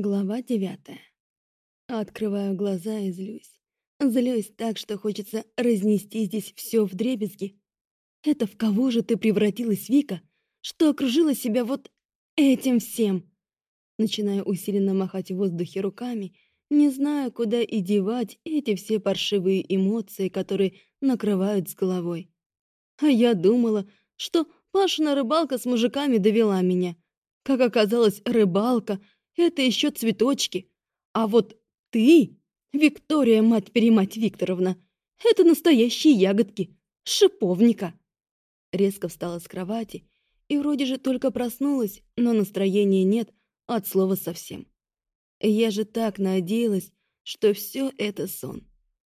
Глава девятая. Открываю глаза и злюсь. Злюсь так, что хочется разнести здесь все в дребезги. Это в кого же ты превратилась, Вика, что окружила себя вот этим всем? Начинаю усиленно махать в воздухе руками, не знаю, куда и девать эти все паршивые эмоции, которые накрывают с головой. А я думала, что Пашина рыбалка с мужиками довела меня. Как оказалось, рыбалка — это еще цветочки. А вот ты, Виктория, мать-перемать Викторовна, это настоящие ягодки, шиповника. Резко встала с кровати и вроде же только проснулась, но настроения нет от слова совсем. Я же так надеялась, что все это сон.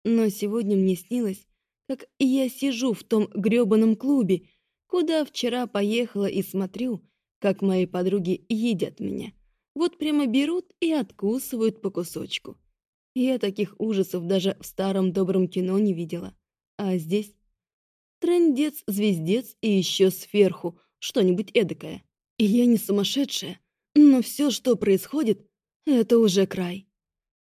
Но сегодня мне снилось, как я сижу в том грёбаном клубе, куда вчера поехала и смотрю, как мои подруги едят меня. Вот прямо берут и откусывают по кусочку. Я таких ужасов даже в старом добром кино не видела. А здесь трендец, звездец и еще сверху что-нибудь эдакое. И я не сумасшедшая, но все, что происходит, это уже край.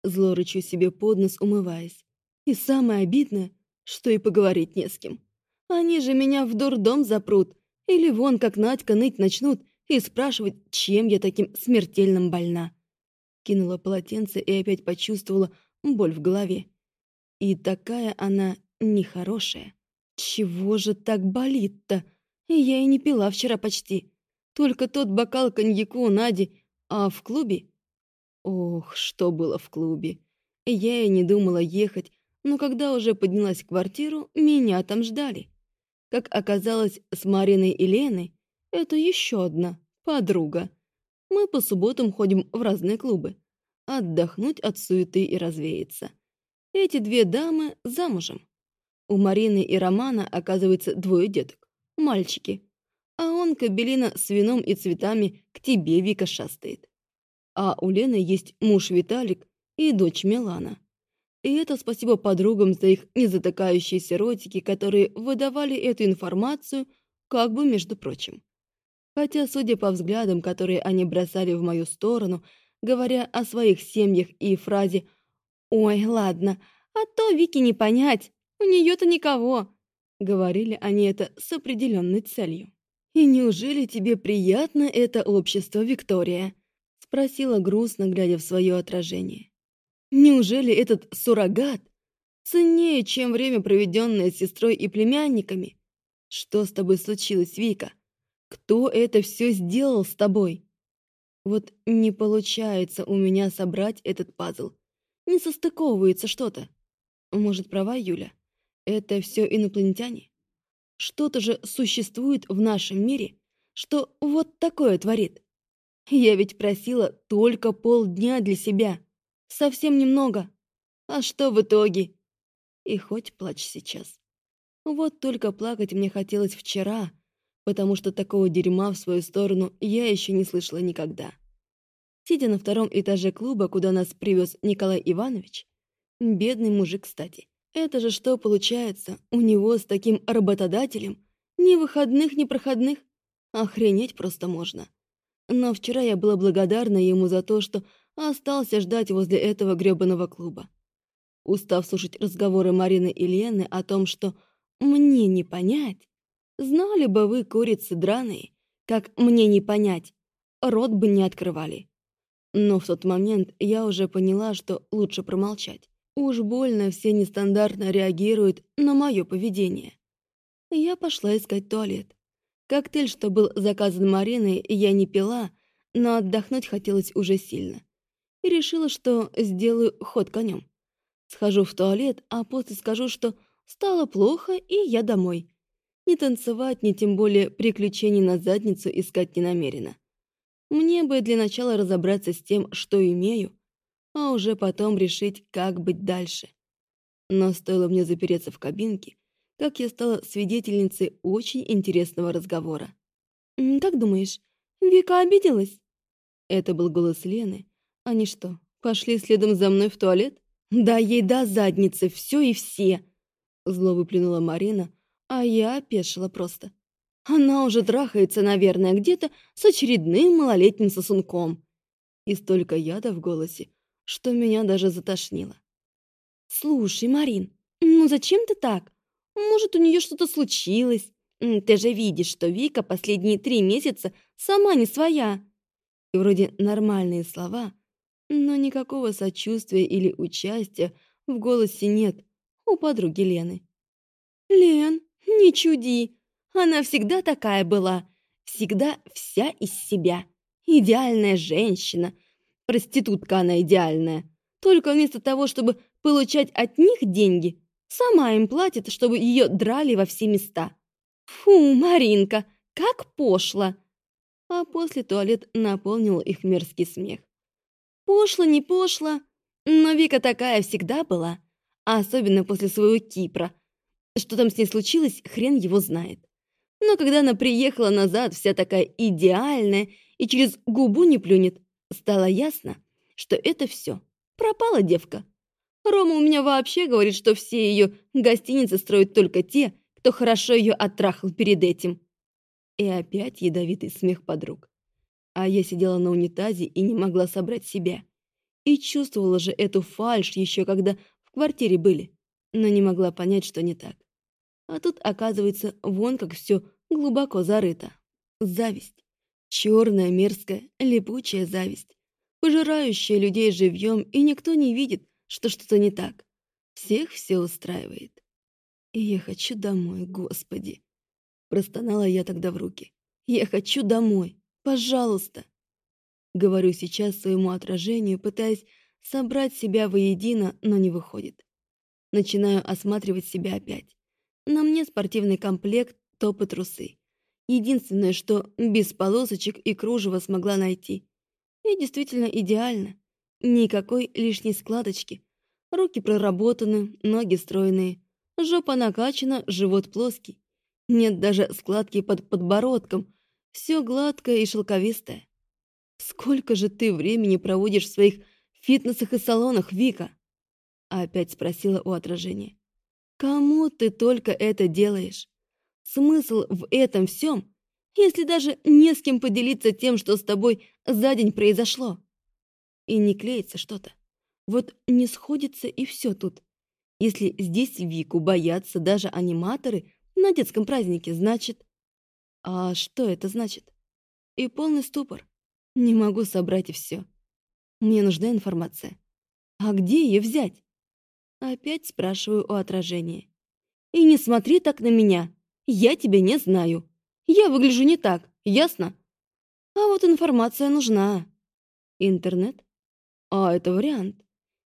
Зло рычу себе под нос, умываясь. И самое обидное, что и поговорить не с кем. Они же меня в дурдом запрут, или вон как Надька ныть начнут, и спрашивать, чем я таким смертельным больна. Кинула полотенце и опять почувствовала боль в голове. И такая она нехорошая. Чего же так болит-то? Я и не пила вчера почти. Только тот бокал коньяку у Нади, а в клубе... Ох, что было в клубе. Я и не думала ехать, но когда уже поднялась в квартиру, меня там ждали. Как оказалось, с Мариной и Леной это еще одна подруга. Мы по субботам ходим в разные клубы. Отдохнуть от суеты и развеяться. Эти две дамы замужем. У Марины и Романа, оказывается, двое деток. Мальчики. А он, кабелина с вином и цветами, к тебе, Вика, шастает. А у Лены есть муж Виталик и дочь Милана. И это спасибо подругам за их незатыкающиеся ротики, которые выдавали эту информацию как бы между прочим. Хотя, судя по взглядам, которые они бросали в мою сторону, говоря о своих семьях и фразе «Ой, ладно, а то Вики не понять, у нее-то никого», говорили они это с определенной целью. «И неужели тебе приятно это общество, Виктория?» спросила грустно, глядя в свое отражение. «Неужели этот суррогат ценнее, чем время, проведенное с сестрой и племянниками? Что с тобой случилось, Вика? Кто это все сделал с тобой? Вот не получается у меня собрать этот пазл. Не состыковывается что-то. Может, права Юля? Это все инопланетяне? Что-то же существует в нашем мире, что вот такое творит. Я ведь просила только полдня для себя. Совсем немного. А что в итоге? И хоть плачь сейчас. Вот только плакать мне хотелось вчера, потому что такого дерьма в свою сторону я еще не слышала никогда. Сидя на втором этаже клуба, куда нас привез Николай Иванович, бедный мужик, кстати, это же что получается, у него с таким работодателем ни выходных, ни проходных? Охренеть просто можно. Но вчера я была благодарна ему за то, что остался ждать возле этого грёбаного клуба. Устав слушать разговоры Марины и Лены о том, что мне не понять, Знали бы вы, курицы драные, как мне не понять, рот бы не открывали. Но в тот момент я уже поняла, что лучше промолчать. Уж больно все нестандартно реагируют на мое поведение. Я пошла искать туалет. Коктейль, что был заказан Мариной, я не пила, но отдохнуть хотелось уже сильно. И решила, что сделаю ход конем. Схожу в туалет, а после скажу, что стало плохо, и я домой. Ни танцевать, ни тем более приключений на задницу искать не намерена. Мне бы для начала разобраться с тем, что имею, а уже потом решить, как быть дальше. Но стоило мне запереться в кабинке, как я стала свидетельницей очень интересного разговора. «Как думаешь, Вика обиделась?» Это был голос Лены. Они что, пошли следом за мной в туалет? Да ей до задницы, все и все!» Зло выплюнула Марина, а я опешила просто. Она уже трахается, наверное, где-то с очередным малолетним сосунком. и столько яда в голосе, что меня даже затошнило. «Слушай, Марин, ну зачем ты так? Может, у нее что-то случилось? Ты же видишь, что Вика последние три месяца сама не своя». И вроде нормальные слова, но никакого сочувствия или участия в голосе нет у подруги Лены. «Лен, не чуди, она всегда такая была, всегда вся из себя. Идеальная женщина. Проститутка она идеальная. Только вместо того, чтобы получать от них деньги, сама им платит, чтобы ее драли во все места. Фу, Маринка, как пошло!» А после туалет наполнил их мерзкий смех. Пошло, не пошло, но Вика такая всегда была, особенно после своего Кипра. Что там с ней случилось, хрен его знает. Но когда она приехала назад, вся такая идеальная и через губу не плюнет, стало ясно, что это все. Пропала девка. Рома у меня вообще говорит, что все ее гостиницы строят только те, кто хорошо ее оттрахал перед этим. И опять ядовитый смех подруг. А я сидела на унитазе и не могла собрать себя. И чувствовала же эту фальшь еще когда в квартире были, но не могла понять, что не так. А тут, оказывается, вон как все глубоко зарыто. Зависть. Черная, мерзкая, липучая зависть. Пожирающая людей живьем, и никто не видит, что что-то не так. Всех все устраивает. И я хочу домой, Господи. Простонала я тогда в руки. Я хочу домой. Пожалуйста. Говорю сейчас своему отражению, пытаясь собрать себя воедино, но не выходит. Начинаю осматривать себя опять. На мне спортивный комплект, топ и трусы. Единственное, что без полосочек и кружева смогла найти. И действительно идеально. Никакой лишней складочки. Руки проработаны, ноги стройные. Жопа накачана, живот плоский. Нет даже складки под подбородком. Все гладкое и шелковистое. Сколько же ты времени проводишь в своих фитнесах и салонах, Вика? Опять спросила у отражения. Кому ты только это делаешь? Смысл в этом всем, если даже не с кем поделиться тем, что с тобой за день произошло? И не клеится что-то. Вот не сходится и все тут. Если здесь Вику боятся даже аниматоры на детском празднике, значит... А что это значит? И полный ступор. Не могу собрать и все. Мне нужна информация. А где ее взять? Опять спрашиваю у отражения. «И не смотри так на меня. Я тебя не знаю. Я выгляжу не так, ясно? А вот информация нужна. Интернет? А, это вариант.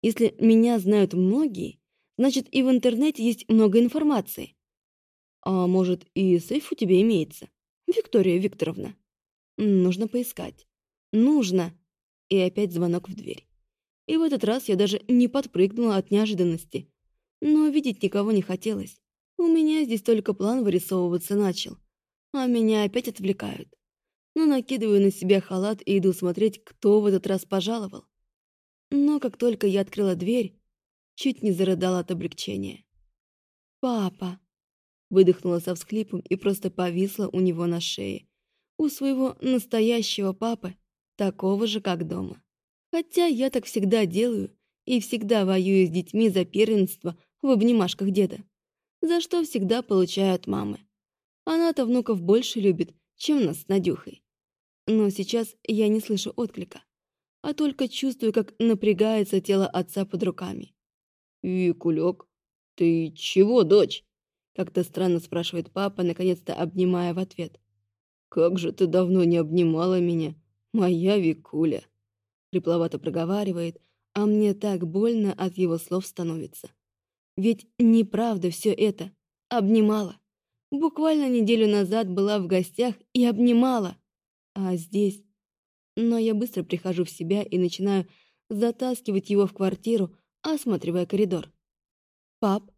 Если меня знают многие, значит и в интернете есть много информации. А может и сейф у тебя имеется, Виктория Викторовна? Нужно поискать. Нужно. И опять звонок в дверь. И в этот раз я даже не подпрыгнула от неожиданности. Но видеть никого не хотелось. У меня здесь только план вырисовываться начал. А меня опять отвлекают. Но накидываю на себя халат и иду смотреть, кто в этот раз пожаловал. Но как только я открыла дверь, чуть не зарыдала от облегчения. «Папа!» Выдохнула со всхлипом и просто повисла у него на шее. У своего настоящего папы, такого же, как дома. Хотя я так всегда делаю и всегда воюю с детьми за первенство в обнимашках деда, за что всегда получаю от мамы. Она-то внуков больше любит, чем нас с Надюхой. Но сейчас я не слышу отклика, а только чувствую, как напрягается тело отца под руками. «Викулек, ты чего, дочь?» Как-то странно спрашивает папа, наконец-то обнимая в ответ. «Как же ты давно не обнимала меня, моя Викуля!» Хрипловато проговаривает, а мне так больно от его слов становится. Ведь неправда все это. Обнимала. Буквально неделю назад была в гостях и обнимала. А здесь... Но я быстро прихожу в себя и начинаю затаскивать его в квартиру, осматривая коридор. «Пап,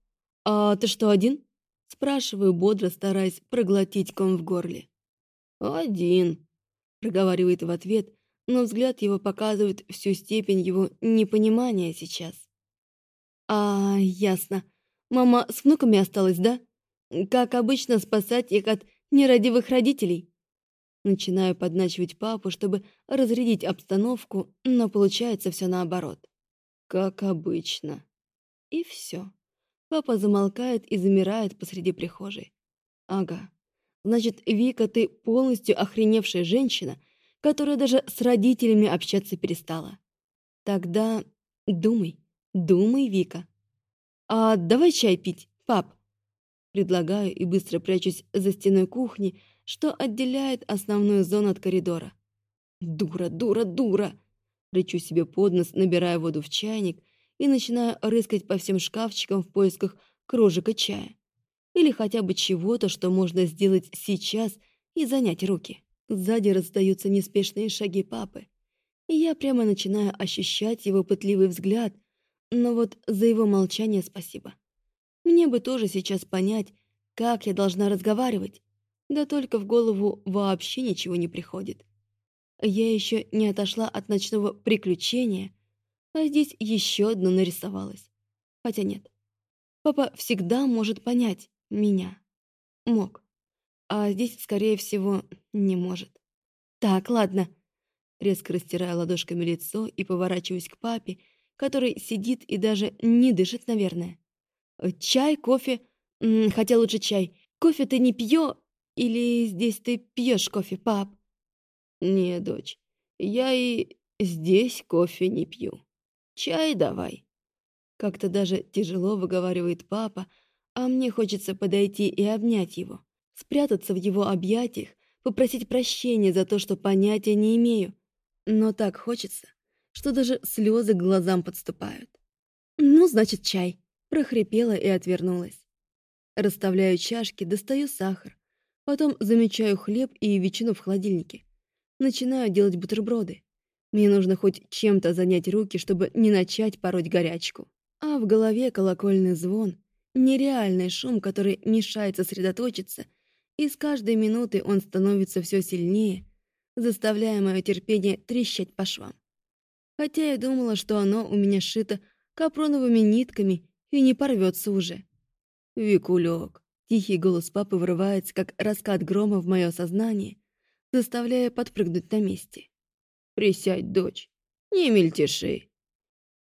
а ты что, один?» Спрашиваю бодро, стараясь проглотить ком в горле. «Один», — проговаривает в ответ, но взгляд его показывает всю степень его непонимания сейчас. «А, ясно. Мама с внуками осталась, да? Как обычно, спасать их от нерадивых родителей?» Начинаю подначивать папу, чтобы разрядить обстановку, но получается все наоборот. Как обычно. И все. Папа замолкает и замирает посреди прихожей. Ага. Значит, Вика, ты полностью охреневшая женщина, которая даже с родителями общаться перестала. Тогда думай, думай, Вика. А давай чай пить, пап. Предлагаю и быстро прячусь за стеной кухни, что отделяет основную зону от коридора. «Дура, дура, дура!» Рычу себе под нос, набирая воду в чайник и начинаю рыскать по всем шкафчикам в поисках кружека чая. Или хотя бы чего-то, что можно сделать сейчас и занять руки. Сзади раздаются неспешные шаги папы, и я прямо начинаю ощущать его пытливый взгляд, но вот за его молчание спасибо. Мне бы тоже сейчас понять, как я должна разговаривать, да только в голову вообще ничего не приходит. Я еще не отошла от ночного приключения, а здесь еще одно нарисовалось. Хотя нет. Папа всегда может понять меня. Мог. А здесь, скорее всего, не может. Так, ладно. Резко растираю ладошками лицо и поворачиваюсь к папе, который сидит и даже не дышит, наверное. Чай, кофе, хотя лучше чай. Кофе ты не пьё, или здесь ты пьешь кофе, пап? Не, дочь, я и здесь кофе не пью. Чай давай. Как-то даже тяжело выговаривает папа, а мне хочется подойти и обнять его, спрятаться в его объятиях, попросить прощения за то, что понятия не имею. Но так хочется, что даже слезы к глазам подступают. «Ну, значит, чай», — прохрипела и отвернулась. Расставляю чашки, достаю сахар, Потом замечаю хлеб и ветчину в холодильнике. Начинаю делать бутерброды. Мне нужно хоть чем-то занять руки, чтобы не начать пороть горячку. А в голове колокольный звон, нереальный шум, который мешает сосредоточиться, и с каждой минуты он становится все сильнее, заставляя мое терпение трещать по швам. Хотя я думала, что оно у меня сшито капроновыми нитками и не порвется уже. Викулек, Тихий голос папы врывается, как раскат грома в мое сознание, заставляя подпрыгнуть на месте. «Присядь, дочь, не мельтеши!»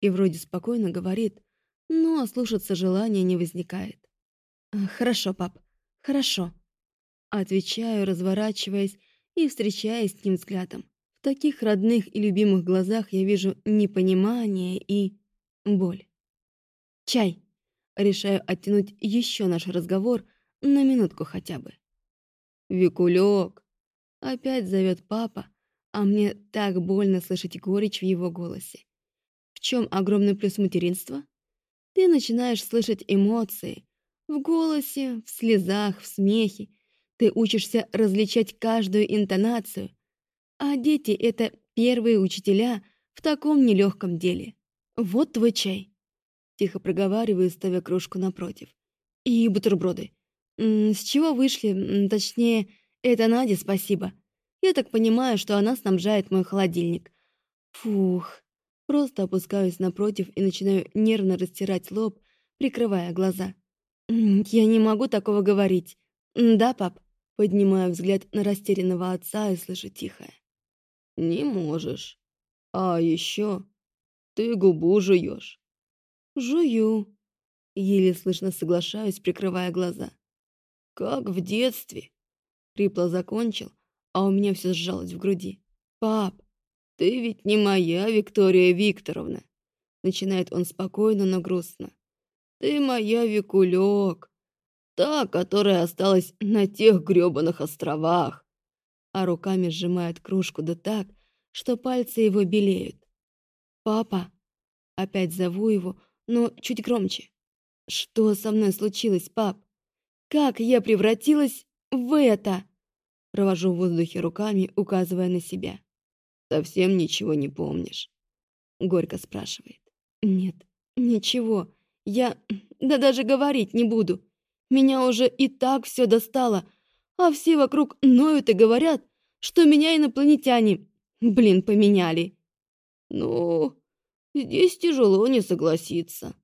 И вроде спокойно говорит, но слушаться желания не возникает. «Хорошо, пап, хорошо», Отвечаю, разворачиваясь и встречаясь с ним взглядом. В таких родных и любимых глазах я вижу непонимание и боль. «Чай!» Решаю оттянуть еще наш разговор, на минутку хотя бы. «Викулек!» Опять зовет папа, а мне так больно слышать горечь в его голосе. В чем огромный плюс материнства? Ты начинаешь слышать эмоции. В голосе, в слезах, в смехе. Ты учишься различать каждую интонацию. А дети — это первые учителя в таком нелегком деле. Вот твой чай. Тихо проговариваю, ставя кружку напротив. И бутерброды. «С чего вышли? Точнее, это Наде спасибо. Я так понимаю, что она снабжает мой холодильник. Фух. Просто опускаюсь напротив и начинаю нервно растирать лоб, прикрывая глаза. «Я не могу такого говорить. Да, пап?» Поднимаю взгляд на растерянного отца и слышу тихое. «Не можешь. А еще ты губу жуешь». «Жую». Еле слышно соглашаюсь, прикрывая глаза. Как в детстве. Хрипло закончил, а у меня все сжалось в груди. Пап, ты ведь не моя Виктория Викторовна. Начинает он спокойно, но грустно. Ты моя Викулек. Та, которая осталась на тех грёбаных островах. А руками сжимает кружку да так, что пальцы его белеют. «Папа!» Опять зову его, но чуть громче. «Что со мной случилось, пап?» Как я превратилась в это? Провожу в воздухе руками, указывая на себя. Совсем ничего не помнишь? Горько спрашивает. Нет, ничего. Я... Да даже говорить не буду. Меня уже и так все достало, а все вокруг ноют и говорят, что меня инопланетяне, блин, поменяли. Ну, здесь тяжело не согласиться.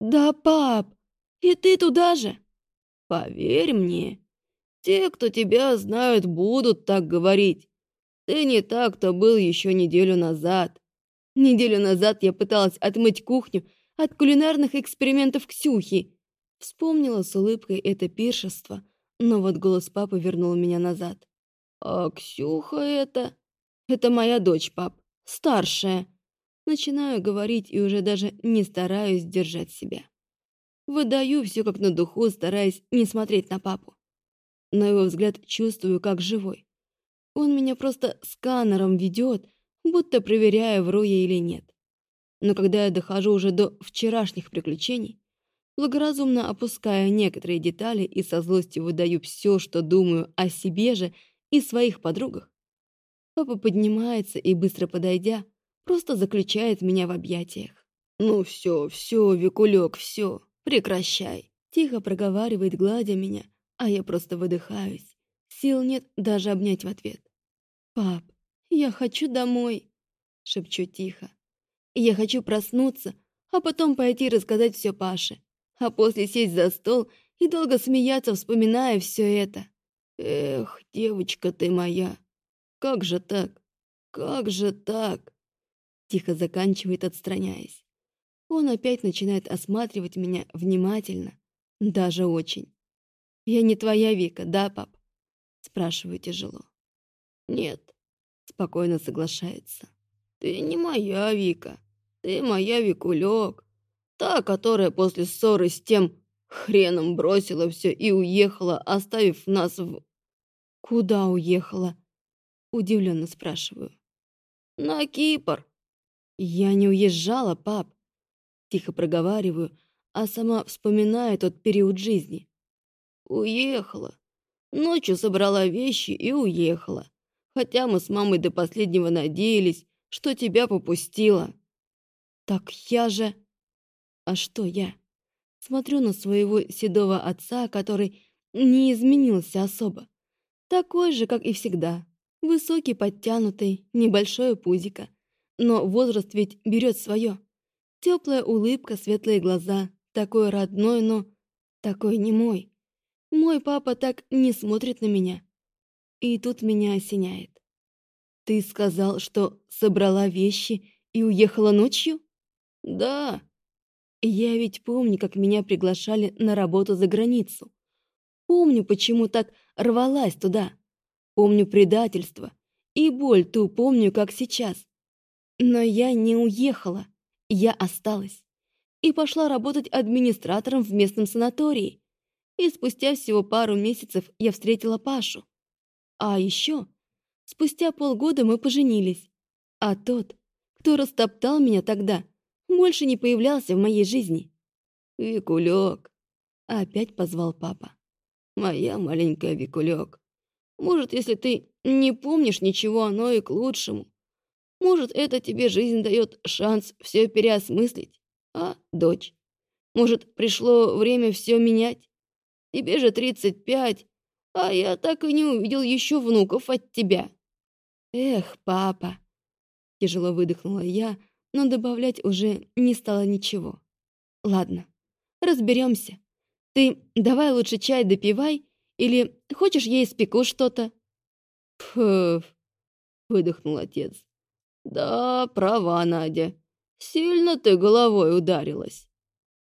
Да, пап, и ты туда же? Поверь мне, Те, кто тебя знают, будут так говорить. Ты не так, кто был еще неделю назад. Неделю назад я пыталась отмыть кухню от кулинарных экспериментов Ксюхи. Вспомнила с улыбкой это пиршество, но вот голос папы вернул меня назад. «А Ксюха это...» «Это моя дочь, пап. Старшая». Начинаю говорить и уже даже не стараюсь держать себя. Выдаю все как на духу, стараясь не смотреть на папу. На его взгляд чувствую, как живой. Он меня просто сканером ведет, будто проверяя, вру я или нет. Но когда я дохожу уже до вчерашних приключений, благоразумно опуская некоторые детали и со злостью выдаю все, что думаю о себе же и своих подругах, папа поднимается и, быстро подойдя, просто заключает меня в объятиях. «Ну все, все, Викулек, все, прекращай!» Тихо проговаривает, гладя меня, а я просто выдыхаюсь. Сил нет даже обнять в ответ. «Пап, я хочу домой!» Шепчу тихо. «Я хочу проснуться, а потом пойти рассказать все Паше, а после сесть за стол и долго смеяться, вспоминая все это. Эх, девочка ты моя, как же так? Как же так?» Тихо заканчивает, отстраняясь. Он опять начинает осматривать меня внимательно, даже очень. «Я не твоя Вика, да, пап?» Спрашиваю тяжело. «Нет», — спокойно соглашается. «Ты не моя Вика, ты моя Викулек, та, которая после ссоры с тем хреном бросила все и уехала, оставив нас в...» «Куда уехала?» — удивленно спрашиваю. «На Кипр», «Я не уезжала, пап!» Тихо проговариваю, а сама вспоминаю тот период жизни. «Уехала. Ночью собрала вещи и уехала. Хотя мы с мамой до последнего надеялись, что тебя попустила». «Так я же...» «А что я?» Смотрю на своего седого отца, который не изменился особо. Такой же, как и всегда. Высокий, подтянутый, небольшое пузико. Но возраст ведь берет свое. Теплая улыбка, светлые глаза. Такой родной, но такой не мой. Мой папа так не смотрит на меня. И тут меня осеняет. Ты сказал, что собрала вещи и уехала ночью? Да. Я ведь помню, как меня приглашали на работу за границу. Помню, почему так рвалась туда. Помню предательство. И боль ту помню, как сейчас. Но я не уехала, я осталась. И пошла работать администратором в местном санатории. И спустя всего пару месяцев я встретила Пашу. А еще, спустя полгода мы поженились. А тот, кто растоптал меня тогда, больше не появлялся в моей жизни. «Викулек», — опять позвал папа. «Моя маленькая Викулек. Может, если ты не помнишь ничего, оно и к лучшему. Может, это тебе жизнь дает шанс все переосмыслить, а, дочь? Может, пришло время все менять? Тебе же 35, а я так и не увидел еще внуков от тебя. Эх, папа. Тяжело выдохнула я, но добавлять уже не стало ничего. Ладно, разберемся. Ты давай лучше чай допивай, или хочешь я испеку что-то? Пф, выдохнул отец. «Да, права, Надя. Сильно ты головой ударилась».